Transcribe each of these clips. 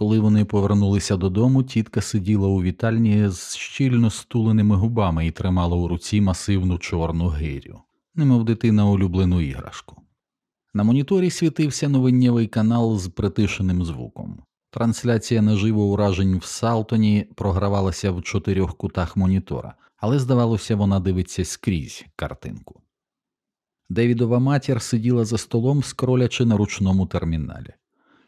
Коли вони повернулися додому, тітка сиділа у вітальні з щільно стуленими губами і тримала у руці масивну чорну гирю, немов дитина улюблену іграшку. На моніторі світився новиннєвий канал з притишеним звуком. Трансляція наживо уражень в Салтоні програвалася в чотирьох кутах монітора, але здавалося, вона дивиться скрізь картинку. Девідова матір сиділа за столом, скролячи на ручному терміналі.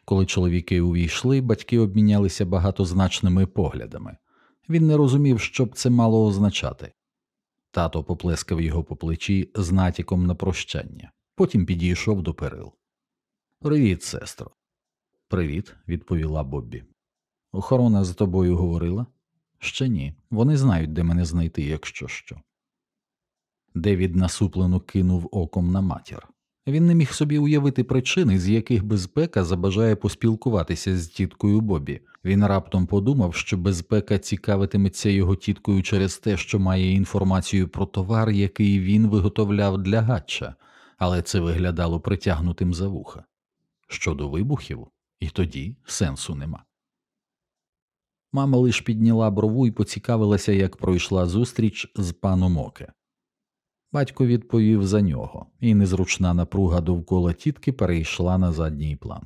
Коли чоловіки увійшли, батьки обмінялися багатозначними поглядами. Він не розумів, що б це мало означати. Тато поплескав його по плечі з натяком на прощання, потім підійшов до перил. Привіт, сестро. Привіт, відповіла Боббі. Охорона з тобою говорила? Ще ні. Вони знають, де мене знайти, якщо що. Девід насуплено кинув оком на матір. Він не міг собі уявити причини, з яких безпека забажає поспілкуватися з тіткою Бобі. Він раптом подумав, що безпека цікавитиметься його тіткою через те, що має інформацію про товар, який він виготовляв для гатча, але це виглядало притягнутим за вуха. Щодо вибухів, і тоді сенсу нема. Мама лиш підняла брову і поцікавилася, як пройшла зустріч з паном Оке. Батько відповів за нього, і незручна напруга довкола тітки перейшла на задній план.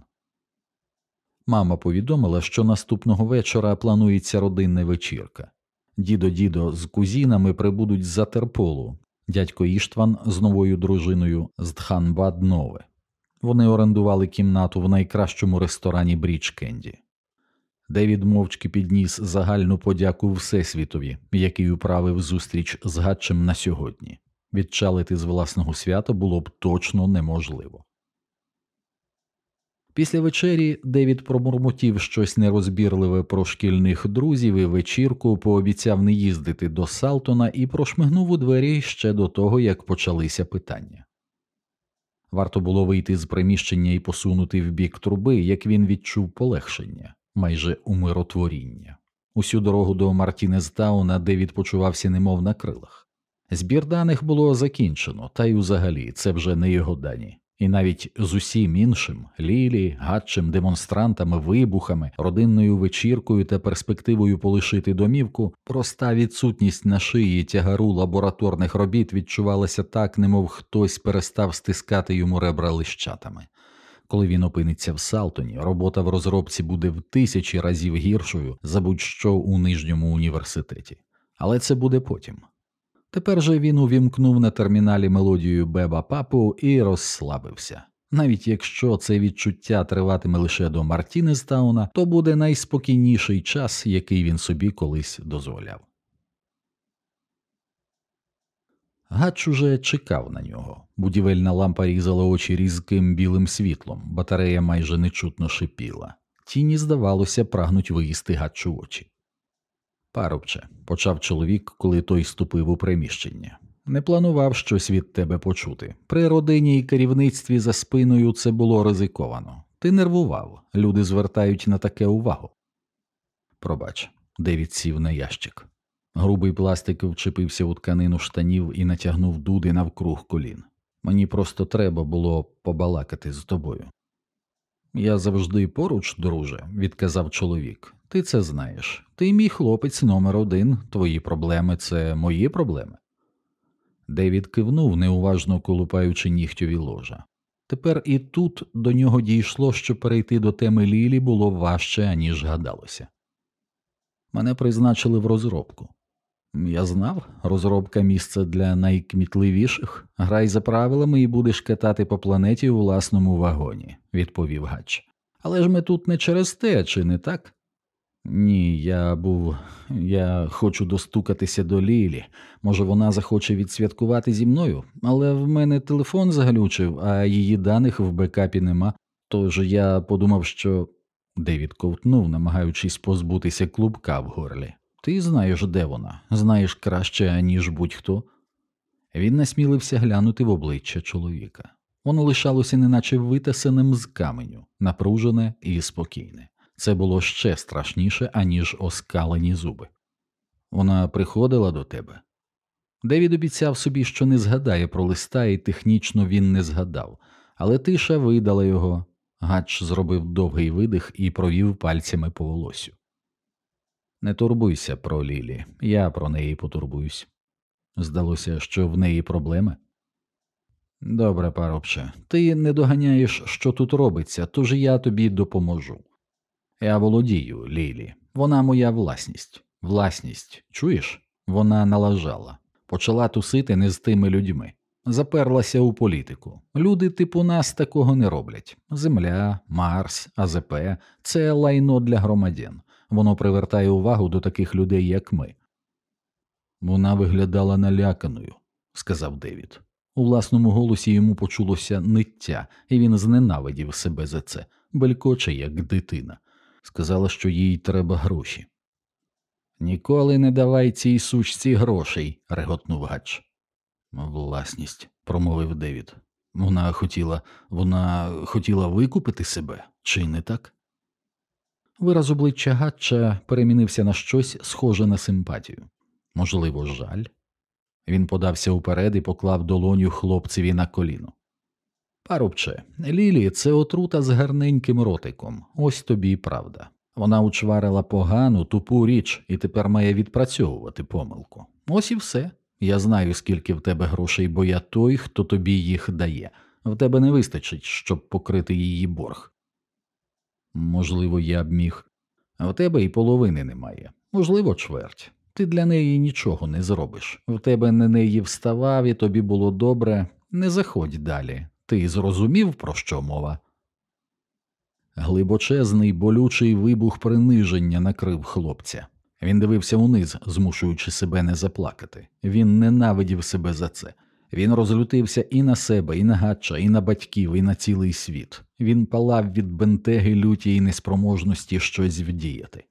Мама повідомила, що наступного вечора планується родинна вечірка. Дідо дідо з кузинами прибудуть з Затерполу, дядько Іштван з новою дружиною з Дханбад Нове. Вони орендували кімнату в найкращому ресторані Брідж Кенді. Девід мовчки підніс загальну подяку Всесвітові, який управив зустріч з Гатчем на сьогодні. Відчалити з власного свята було б точно неможливо. Після вечері Девід промурмотів щось нерозбірливе про шкільних друзів і вечірку, пообіцяв не їздити до Салтона і прошмигнув у двері ще до того, як почалися питання. Варто було вийти з приміщення і посунути в бік труби, як він відчув полегшення, майже умиротворіння. Усю дорогу до Мартінезтауна Девід почувався немов на крилах. Збір даних було закінчено, та й взагалі це вже не його дані. І навіть з усім іншим лілі, гатчем, демонстрантами, вибухами, родинною вечіркою та перспективою полишити домівку, проста відсутність на шиї тягару лабораторних робіт відчувалася так, немов хтось перестав стискати йому ребра лищатами. Коли він опиниться в Салтоні, робота в розробці буде в тисячі разів гіршою за будь-що у нижньому університеті. Але це буде потім. Тепер же він увімкнув на терміналі мелодію Беба Папу і розслабився. Навіть якщо це відчуття триватиме лише до Мартінестауна, то буде найспокійніший час, який він собі колись дозволяв. Гач уже чекав на нього. Будівельна лампа різала очі різким білим світлом, батарея майже нечутно шипіла. Тіні, здавалося, прагнуть виїсти гачу очі. Парубче, почав чоловік, коли той ступив у приміщення. Не планував щось від тебе почути. При родині і керівництві за спиною це було ризиковано. Ти нервував, люди звертають на таке увагу. Пробач, Девід сів на ящик. Грубий пластик вчепився у тканину штанів і натягнув дуди навкруг колін. Мені просто треба було побалакати з тобою. Я завжди поруч, друже, відказав чоловік. Ти це знаєш. Ти мій хлопець номер один, твої проблеми це мої проблеми. Девід кивнув, неуважно колупаючи нігтьові ложа. Тепер і тут до нього дійшло, що перейти до теми Лілі було важче, аніж гадалося. Мене призначили в розробку. Я знав, розробка місце для найкмітливіших. Грай за правилами і будеш катати по планеті у власному вагоні, відповів Гач. Але ж ми тут не через те, чи не так? Ні, я був. Я хочу достукатися до Лілі. Може, вона захоче відсвяткувати зі мною, але в мене телефон заглючив, а її даних в бекапі нема. Тож я подумав, що. Девід ковтнув, намагаючись позбутися клубка в горлі. Ти знаєш, де вона, знаєш краще, ніж будь-хто. Він насмілився глянути в обличчя чоловіка. Воно лишалося неначе витасеним з каменю, напружене і спокійне. Це було ще страшніше, аніж оскалені зуби. Вона приходила до тебе. Девід обіцяв собі, що не згадає про листа, і технічно він не згадав, але тиша видала його. Гач зробив довгий видих і провів пальцями по волосю. Не турбуйся про Лілі, я про неї потурбуюсь. Здалося, що в неї проблеми. Добре, парубче, ти не доганяєш, що тут робиться, тож я тобі допоможу. Я володію, Лілі, вона моя власність. Власність, чуєш? Вона налажала, почала тусити не з тими людьми, заперлася у політику. Люди типу нас такого не роблять. Земля, Марс, АЗП це лайно для громадян. Воно привертає увагу до таких людей, як ми. Вона виглядала наляканою, сказав Девід. У власному голосі йому почулося ниття, і він зненавидів себе за це, белькоче, як дитина. Сказала, що їй треба гроші. Ніколи не давай цій сучці грошей, реготнув Гач. Власність, промовив Девід. Вона хотіла, вона хотіла викупити себе, чи не так? Вираз обличчя Гатча перемінився на щось схоже на симпатію. Можливо, жаль. Він подався уперед і поклав долоню хлопцеві на коліно. Парубче, Лілі, це отрута з гарненьким ротиком, ось тобі й правда. Вона учварила погану, тупу річ і тепер має відпрацьовувати помилку. Ось і все. Я знаю, скільки в тебе грошей, бо я той, хто тобі їх дає. В тебе не вистачить, щоб покрити її борг. Можливо, я б міг, а в тебе і половини немає, можливо, чверть. Ти для неї нічого не зробиш. В тебе на неї вставав, і тобі було добре. Не заходь далі. Ти зрозумів, про що мова? Глибочезний болючий вибух приниження накрив хлопця. Він дивився униз, змушуючи себе не заплакати. Він ненавидів себе за це. Він розлютився і на себе, і на гача, і на батьків, і на цілий світ. Він палав від бентеги люті і неспроможності щось вдіяти.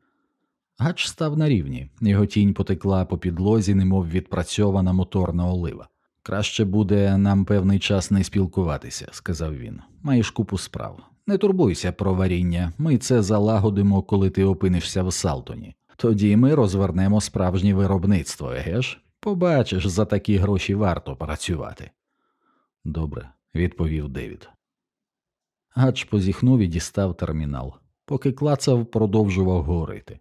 Гач став на рівні, його тінь потекла по підлозі, немов відпрацьована моторна олива. Краще буде нам певний час не спілкуватися, сказав він. Маєш купу справ. Не турбуйся про варіння, ми це залагодимо, коли ти опинишся в Салтоні. Тоді ми розвернемо справжнє виробництво, еге ж? Побачиш, за такі гроші варто працювати. Добре, відповів Девід. Гач позіхнув і дістав термінал. Поки клацав, продовжував говорити.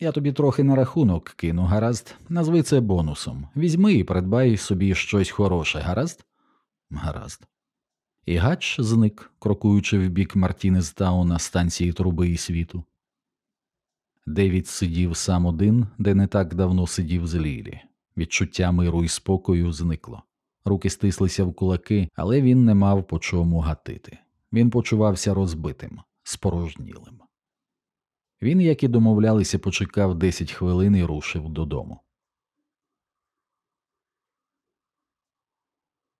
Я тобі трохи на рахунок кину, гаразд, назви це бонусом. Візьми і придбай собі щось хороше, гаразд? Гаразд. І гач зник, крокуючи в бік Мартінезтауна станції труби і світу. Девід сидів сам один, де не так давно сидів з Лілі. Відчуття миру і спокою зникло. Руки стислися в кулаки, але він не мав по чому гатити. Він почувався розбитим, спорожнілим. Він, як і домовлялися, почекав 10 хвилин і рушив додому.